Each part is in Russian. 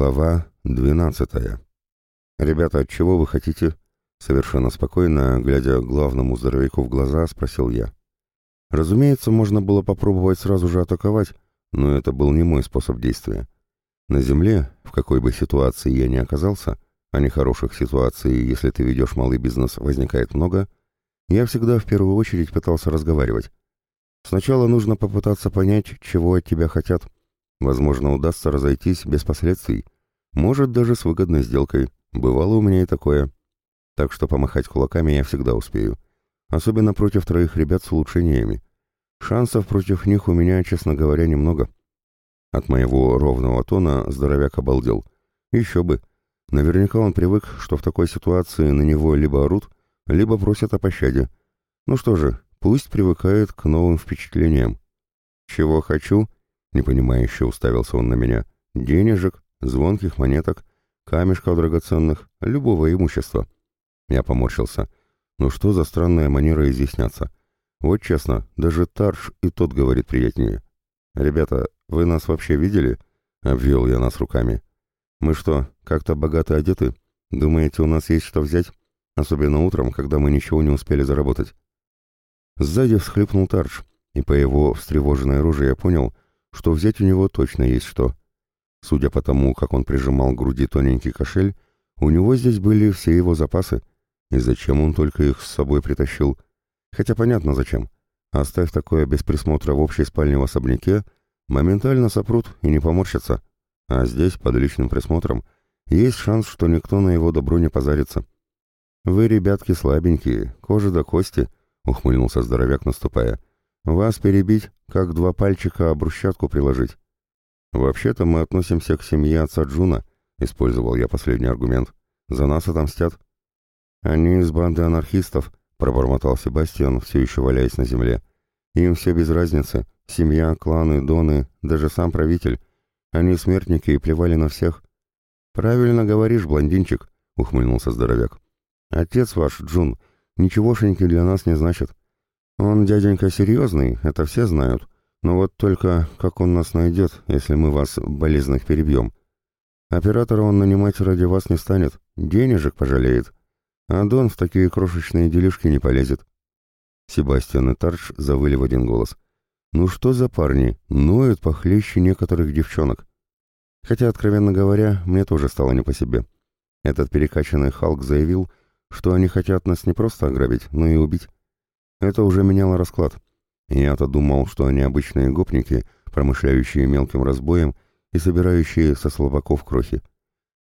Глава двенадцатая. «Ребята, чего вы хотите?» Совершенно спокойно, глядя главному здоровяку в глаза, спросил я. Разумеется, можно было попробовать сразу же атаковать, но это был не мой способ действия. На земле, в какой бы ситуации я ни оказался, а нехороших ситуаций, если ты ведешь малый бизнес, возникает много, я всегда в первую очередь пытался разговаривать. Сначала нужно попытаться понять, чего от тебя хотят – Возможно, удастся разойтись без последствий. Может, даже с выгодной сделкой. Бывало у меня и такое. Так что помахать кулаками я всегда успею. Особенно против троих ребят с улучшениями. Шансов против них у меня, честно говоря, немного. От моего ровного тона здоровяк обалдел. Еще бы. Наверняка он привык, что в такой ситуации на него либо орут, либо просят о пощаде. Ну что же, пусть привыкает к новым впечатлениям. Чего хочу, Непонимающе уставился он на меня. Денежек, звонких монеток, камешков драгоценных, любого имущества. Я поморщился. Ну что за странная манера изъясняться? Вот честно, даже Тарш и тот говорит приятнее. «Ребята, вы нас вообще видели?» — обвел я нас руками. «Мы что, как-то богато одеты? Думаете, у нас есть что взять? Особенно утром, когда мы ничего не успели заработать». Сзади всхлипнул Тарш, и по его встревоженной роже я понял, что взять у него точно есть что. Судя по тому, как он прижимал к груди тоненький кошель, у него здесь были все его запасы, и зачем он только их с собой притащил? Хотя понятно зачем. Оставь такое без присмотра в общей спальне в особняке, моментально сопрут и не поморщатся. А здесь, под личным присмотром, есть шанс, что никто на его добро не позарится. «Вы, ребятки, слабенькие, кожа до кости», — ухмыльнулся здоровяк, наступая. Вас перебить, как два пальчика брусчатку приложить. Вообще-то мы относимся к семье отца Джуна, использовал я последний аргумент. За нас отомстят. Они из банды анархистов, пробормотал Себастьян, все еще валяясь на земле. Им все без разницы. Семья, кланы, доны, даже сам правитель. Они смертники и плевали на всех. Правильно говоришь, блондинчик, ухмыльнулся здоровяк. Отец ваш, Джун, ничегошеньки для нас не значит. Он, дяденька, серьезный, это все знают. Но вот только как он нас найдет, если мы вас, болезных, перебьем? Оператора он нанимать ради вас не станет, денежек пожалеет. А Дон в такие крошечные делишки не полезет. Себастьян и Тарш завыли в один голос. Ну что за парни, ноют похлеще некоторых девчонок. Хотя, откровенно говоря, мне тоже стало не по себе. Этот перекачанный Халк заявил, что они хотят нас не просто ограбить, но и убить. Это уже меняло расклад. Я-то думал, что они обычные гопники, промышляющие мелким разбоем и собирающие со слабаков крохи.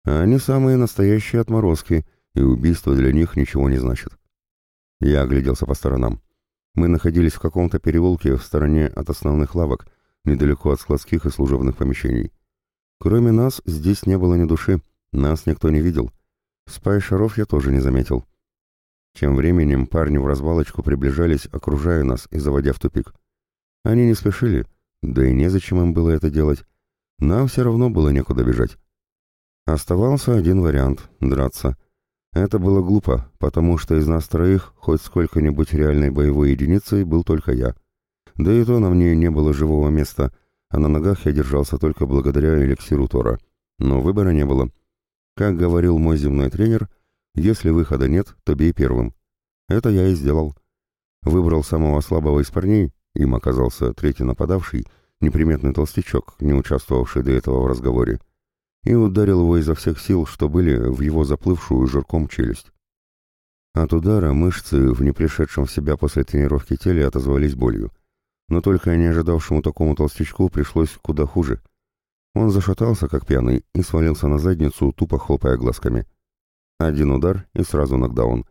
А они самые настоящие отморозки, и убийство для них ничего не значит. Я огляделся по сторонам. Мы находились в каком-то переулке в стороне от основных лавок, недалеко от складских и служебных помещений. Кроме нас здесь не было ни души, нас никто не видел. Спай-шаров я тоже не заметил. Тем временем парни в развалочку приближались, окружая нас и заводя в тупик. Они не спешили, да и незачем им было это делать. Нам все равно было некуда бежать. Оставался один вариант — драться. Это было глупо, потому что из нас троих хоть сколько-нибудь реальной боевой единицей был только я. Да и то на мне не было живого места, а на ногах я держался только благодаря эликсиру Тора. Но выбора не было. Как говорил мой земной тренер, если выхода нет, то бей первым. Это я и сделал. Выбрал самого слабого из парней, им оказался третий нападавший, неприметный толстячок, не участвовавший до этого в разговоре, и ударил его изо всех сил, что были в его заплывшую жирком челюсть. От удара мышцы в непришедшем в себя после тренировки теле отозвались болью. Но только не ожидавшему такому толстячку пришлось куда хуже. Он зашатался, как пьяный, и свалился на задницу, тупо хлопая глазками. Один удар и сразу нокдаун.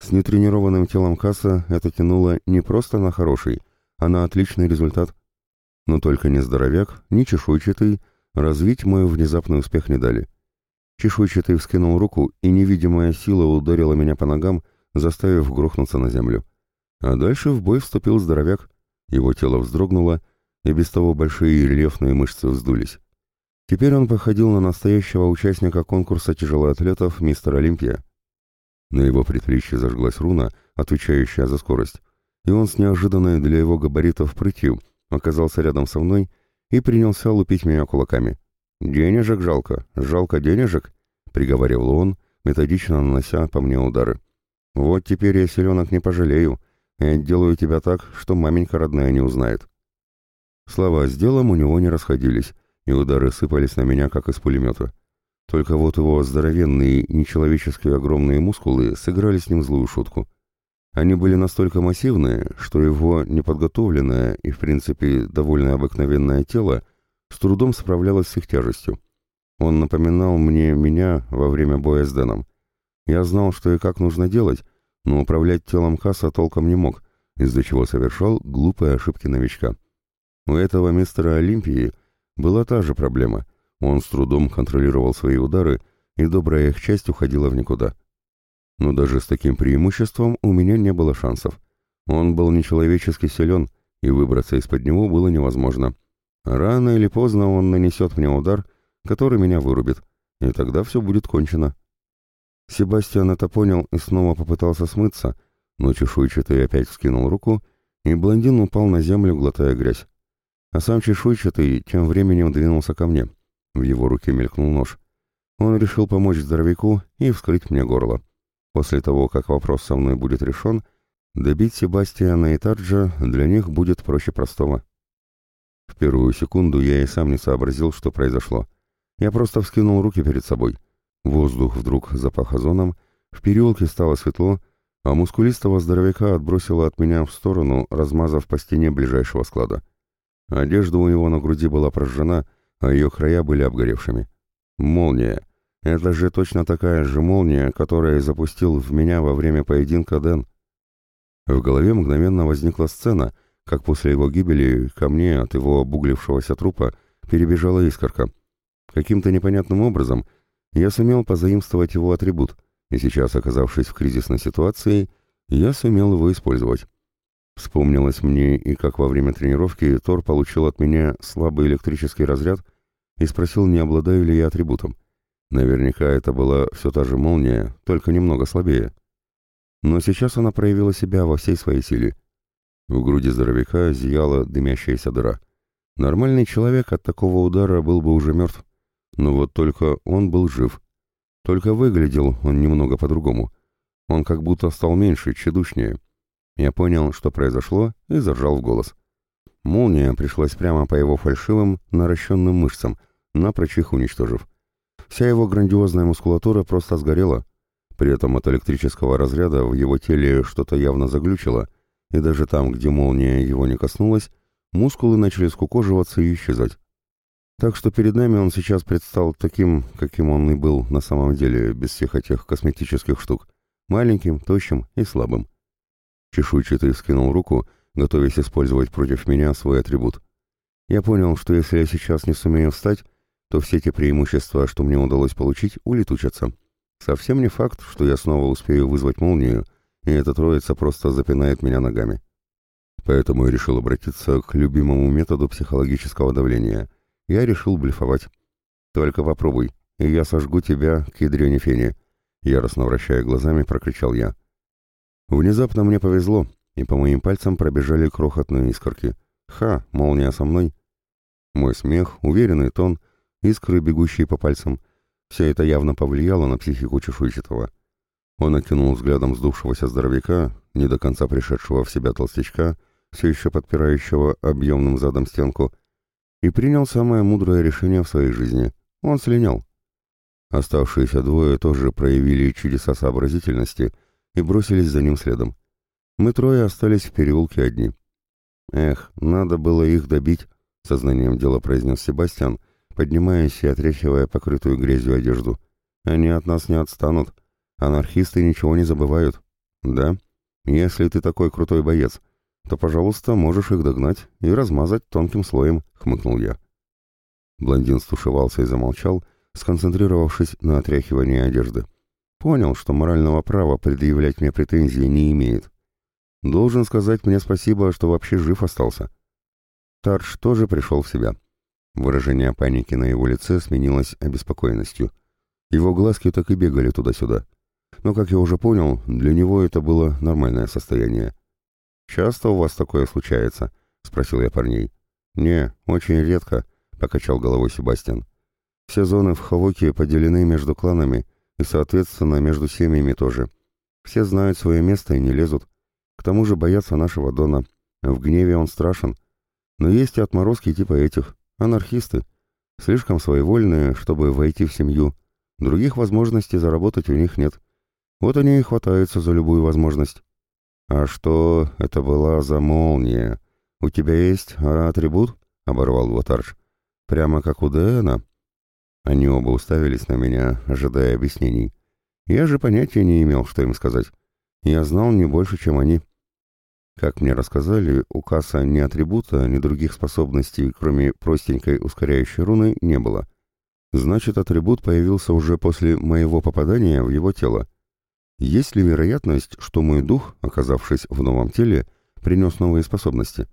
С нетренированным телом касса это тянуло не просто на хороший, а на отличный результат. Но только ни здоровяк, ни чешуйчатый развить мой внезапный успех не дали. Чешуйчатый вскинул руку, и невидимая сила ударила меня по ногам, заставив грохнуться на землю. А дальше в бой вступил здоровяк. Его тело вздрогнуло, и без того большие рельефные мышцы вздулись. Теперь он походил на настоящего участника конкурса тяжелоатлетов «Мистер Олимпия». На его предплечье зажглась руна, отвечающая за скорость, и он с неожиданной для его габаритов прытью оказался рядом со мной и принялся лупить меня кулаками. «Денежек жалко, жалко денежек», — приговаривал он, методично нанося по мне удары. «Вот теперь я селенок не пожалею, и отделаю тебя так, что маменька родная не узнает». Слова с делом у него не расходились, и удары сыпались на меня, как из пулемета. Только вот его здоровенные, нечеловеческие огромные мускулы сыграли с ним злую шутку. Они были настолько массивные, что его неподготовленное и, в принципе, довольно обыкновенное тело с трудом справлялось с их тяжестью. Он напоминал мне меня во время боя с Дэном. Я знал, что и как нужно делать, но управлять телом Касса толком не мог, из-за чего совершал глупые ошибки новичка. У этого мистера Олимпии была та же проблема. Он с трудом контролировал свои удары, и добрая их часть уходила в никуда. Но даже с таким преимуществом у меня не было шансов. Он был нечеловечески силен, и выбраться из-под него было невозможно. Рано или поздно он нанесет мне удар, который меня вырубит, и тогда все будет кончено. Себастьян это понял и снова попытался смыться, но чешуйчатый опять вскинул руку, и блондин упал на землю, глотая грязь. А сам чешуйчатый тем временем двинулся ко мне. В его руке мелькнул нож. Он решил помочь здоровяку и вскрыть мне горло. После того, как вопрос со мной будет решен, добить Себастьяна и Тарджа для них будет проще простого. В первую секунду я и сам не сообразил, что произошло. Я просто вскинул руки перед собой. Воздух вдруг запах озоном, в переулке стало светло, а мускулистого здоровяка отбросило от меня в сторону, размазав по стене ближайшего склада. Одежда у него на груди была прожжена, а ее края были обгоревшими. Молния. Это же точно такая же молния, которая запустил в меня во время поединка Дэн. В голове мгновенно возникла сцена, как после его гибели ко мне от его обуглившегося трупа перебежала искорка. Каким-то непонятным образом я сумел позаимствовать его атрибут, и сейчас, оказавшись в кризисной ситуации, я сумел его использовать. Вспомнилось мне и как во время тренировки Тор получил от меня слабый электрический разряд и спросил, не обладаю ли я атрибутом. Наверняка это была все та же молния, только немного слабее. Но сейчас она проявила себя во всей своей силе. В груди здоровяка зияла дымящаяся дыра. Нормальный человек от такого удара был бы уже мертв. Но вот только он был жив. Только выглядел он немного по-другому. Он как будто стал меньше, тщедушнее. Я понял, что произошло, и заржал в голос. Молния пришлась прямо по его фальшивым, наращенным мышцам, напрочь их уничтожив. Вся его грандиозная мускулатура просто сгорела. При этом от электрического разряда в его теле что-то явно заглючило, и даже там, где молния его не коснулась, мускулы начали скукоживаться и исчезать. Так что перед нами он сейчас предстал таким, каким он и был на самом деле, без всех этих косметических штук. Маленьким, тощим и слабым. Чешуйчатый скинул руку, готовясь использовать против меня свой атрибут. Я понял, что если я сейчас не сумею встать, то все те преимущества, что мне удалось получить, улетучатся. Совсем не факт, что я снова успею вызвать молнию, и эта троица просто запинает меня ногами. Поэтому я решил обратиться к любимому методу психологического давления. Я решил блефовать. «Только попробуй, и я сожгу тебя к ядрене фене», — яростно вращая глазами, прокричал я. Внезапно мне повезло, и по моим пальцам пробежали крохотные искорки. Ха, молния со мной. Мой смех, уверенный тон, искры, бегущие по пальцам. Все это явно повлияло на психику чешуйчатого. Он окинул взглядом сдувшегося здоровяка, не до конца пришедшего в себя толстячка, все еще подпирающего объемным задом стенку, и принял самое мудрое решение в своей жизни. Он слинял. Оставшиеся двое тоже проявили чудеса сообразительности — и бросились за ним следом. Мы трое остались в переулке одни. «Эх, надо было их добить», — сознанием дела произнес Себастьян, поднимаясь и отряхивая покрытую грязью одежду. «Они от нас не отстанут. Анархисты ничего не забывают». «Да? Если ты такой крутой боец, то, пожалуйста, можешь их догнать и размазать тонким слоем», — хмыкнул я. Блондин стушевался и замолчал, сконцентрировавшись на отряхивании одежды. Понял, что морального права предъявлять мне претензии не имеет. Должен сказать мне спасибо, что вообще жив остался. Тардж тоже пришел в себя. Выражение паники на его лице сменилось обеспокоенностью. Его глазки так и бегали туда-сюда. Но, как я уже понял, для него это было нормальное состояние. «Часто у вас такое случается?» — спросил я парней. «Не, очень редко», — покачал головой Себастьян. Все зоны в Хавоке поделены между кланами и, соответственно, между семьями тоже. Все знают свое место и не лезут. К тому же боятся нашего Дона. В гневе он страшен. Но есть и отморозки типа этих, анархисты. Слишком своевольные, чтобы войти в семью. Других возможностей заработать у них нет. Вот они и хватаются за любую возможность. «А что это была за молния? У тебя есть атрибут?» — оборвал Ватарш. «Прямо как у Дэна?» Они оба уставились на меня, ожидая объяснений. Я же понятия не имел, что им сказать. Я знал не больше, чем они. Как мне рассказали, у Касса ни атрибута, ни других способностей, кроме простенькой ускоряющей руны, не было. Значит, атрибут появился уже после моего попадания в его тело. Есть ли вероятность, что мой дух, оказавшись в новом теле, принес новые способности?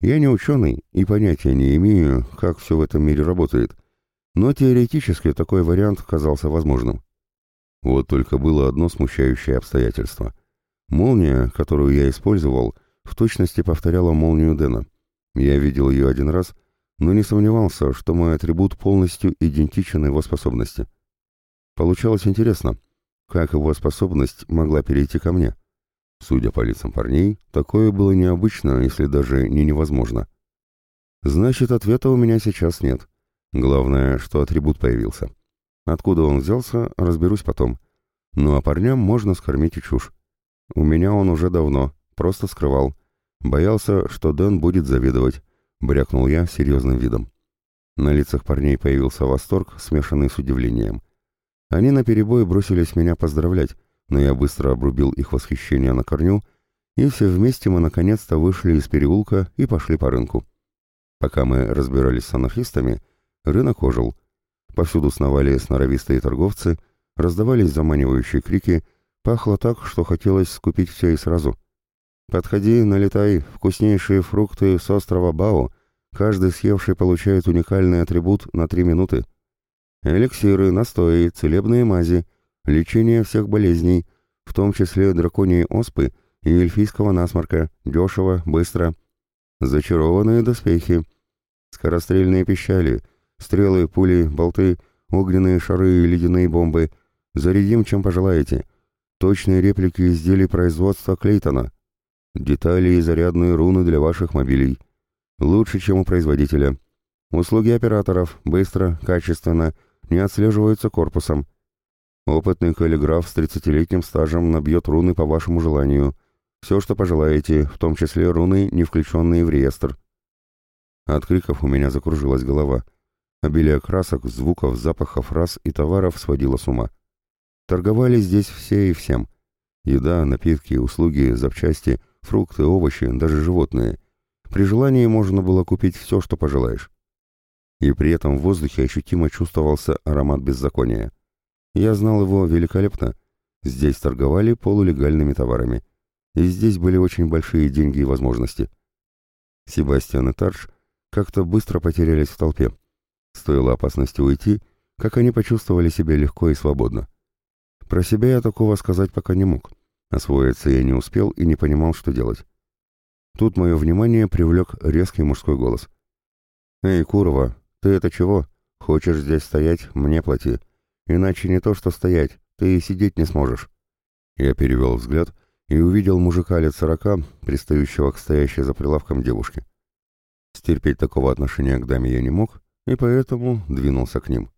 Я не ученый и понятия не имею, как все в этом мире работает, но теоретически такой вариант казался возможным. Вот только было одно смущающее обстоятельство. Молния, которую я использовал, в точности повторяла молнию Дэна. Я видел ее один раз, но не сомневался, что мой атрибут полностью идентичен его способности. Получалось интересно, как его способность могла перейти ко мне. Судя по лицам парней, такое было необычно, если даже не невозможно. Значит, ответа у меня сейчас нет. Главное, что атрибут появился. Откуда он взялся, разберусь потом. Ну а парням можно скормить и чушь. У меня он уже давно, просто скрывал. Боялся, что Дэн будет завидовать, брякнул я серьезным видом. На лицах парней появился восторг, смешанный с удивлением. Они наперебой бросились меня поздравлять, но я быстро обрубил их восхищение на корню, и все вместе мы наконец-то вышли из переулка и пошли по рынку. Пока мы разбирались с анархистами, рынок ожил — Повсюду сновали сноровистые торговцы, раздавались заманивающие крики, пахло так, что хотелось скупить все и сразу. «Подходи, налетай, вкуснейшие фрукты с острова Бао, каждый съевший получает уникальный атрибут на три минуты. Эликсиры, настои, целебные мази, лечение всех болезней, в том числе драконьей оспы и эльфийского насморка, дешево, быстро. Зачарованные доспехи, скорострельные пищали — Стрелы, пули, болты, огненные шары и ледяные бомбы. Зарядим, чем пожелаете. Точные реплики изделий производства Клейтона. Детали и зарядные руны для ваших мобилей. Лучше, чем у производителя. Услуги операторов. Быстро, качественно. Не отслеживаются корпусом. Опытный каллиграф с 30-летним стажем набьет руны по вашему желанию. Все, что пожелаете, в том числе руны, не включенные в реестр. От криков у меня закружилась голова. Обилие красок, звуков, запахов, рас и товаров сводило с ума. Торговали здесь все и всем. Еда, напитки, услуги, запчасти, фрукты, овощи, даже животные. При желании можно было купить все, что пожелаешь. И при этом в воздухе ощутимо чувствовался аромат беззакония. Я знал его великолепно. Здесь торговали полулегальными товарами. И здесь были очень большие деньги и возможности. Себастьян и Тарш как-то быстро потерялись в толпе. Стоило опасности уйти, как они почувствовали себя легко и свободно. Про себя я такого сказать пока не мог. Освоиться я не успел и не понимал, что делать. Тут мое внимание привлек резкий мужской голос. «Эй, Курова, ты это чего? Хочешь здесь стоять? Мне плати. Иначе не то что стоять, ты и сидеть не сможешь». Я перевел взгляд и увидел мужика лет сорока, пристающего к стоящей за прилавком девушке. Стерпеть такого отношения к даме я не мог, и поэтому двинулся к ним.